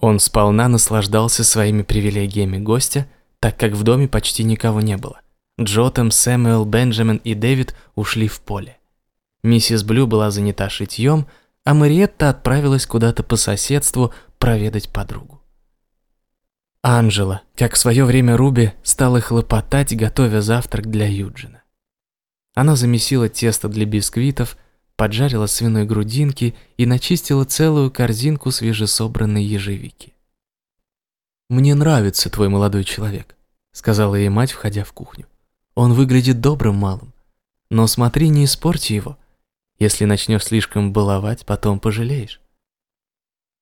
Он сполна наслаждался своими привилегиями гостя, так как в доме почти никого не было. Джотем, Сэмюэл, Бенджамин и Дэвид ушли в поле. Миссис Блю была занята шитьем, а Мариетта отправилась куда-то по соседству проведать подругу. Анжела, как в свое время Руби, стала хлопотать, готовя завтрак для Юджина. Она замесила тесто для бисквитов, поджарила свиной грудинки и начистила целую корзинку свежесобранной ежевики. «Мне нравится твой молодой человек», — сказала ей мать, входя в кухню. «Он выглядит добрым малым. Но смотри, не испорти его. Если начнешь слишком баловать, потом пожалеешь».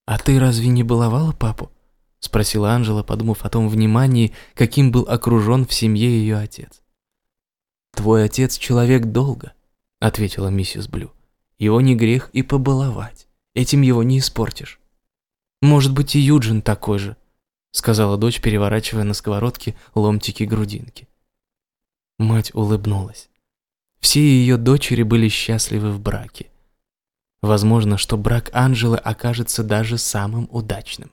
«А ты разве не баловала папу?» — спросила Анжела, подумав о том внимании, каким был окружен в семье ее отец. «Твой отец человек долго», — ответила миссис Блю. Его не грех и побаловать. Этим его не испортишь. Может быть, и Юджин такой же, сказала дочь, переворачивая на сковородке ломтики грудинки. Мать улыбнулась. Все ее дочери были счастливы в браке. Возможно, что брак Анжелы окажется даже самым удачным.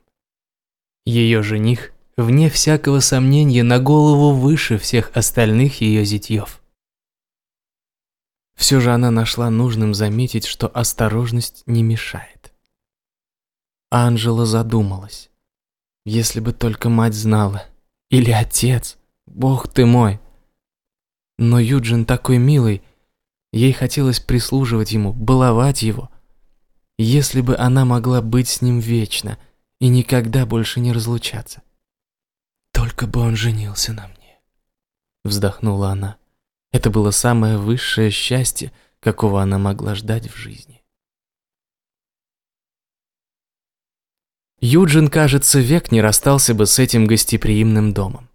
Ее жених, вне всякого сомнения, на голову выше всех остальных ее зятьев. Все же она нашла нужным заметить, что осторожность не мешает. Анжела задумалась. Если бы только мать знала. Или отец. Бог ты мой. Но Юджин такой милый. Ей хотелось прислуживать ему, баловать его. Если бы она могла быть с ним вечно и никогда больше не разлучаться. Только бы он женился на мне. Вздохнула она. Это было самое высшее счастье, какого она могла ждать в жизни. Юджин, кажется, век не расстался бы с этим гостеприимным домом.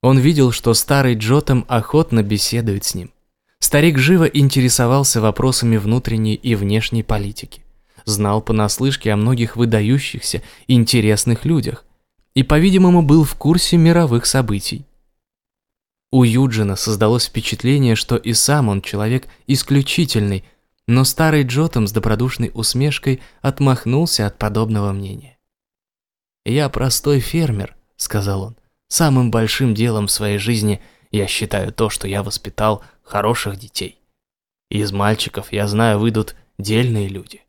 Он видел, что старый Джотом охотно беседует с ним. Старик живо интересовался вопросами внутренней и внешней политики. Знал понаслышке о многих выдающихся, интересных людях. И, по-видимому, был в курсе мировых событий. У Юджина создалось впечатление, что и сам он человек исключительный, но старый Джотом с добродушной усмешкой отмахнулся от подобного мнения. «Я простой фермер», — сказал он. «Самым большим делом в своей жизни я считаю то, что я воспитал хороших детей. Из мальчиков, я знаю, выйдут дельные люди».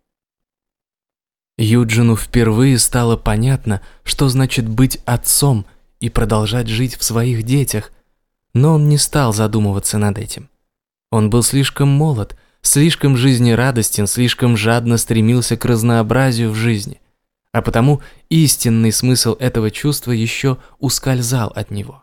Юджину впервые стало понятно, что значит быть отцом и продолжать жить в своих детях — но он не стал задумываться над этим. Он был слишком молод, слишком жизнерадостен, слишком жадно стремился к разнообразию в жизни, а потому истинный смысл этого чувства еще ускользал от него.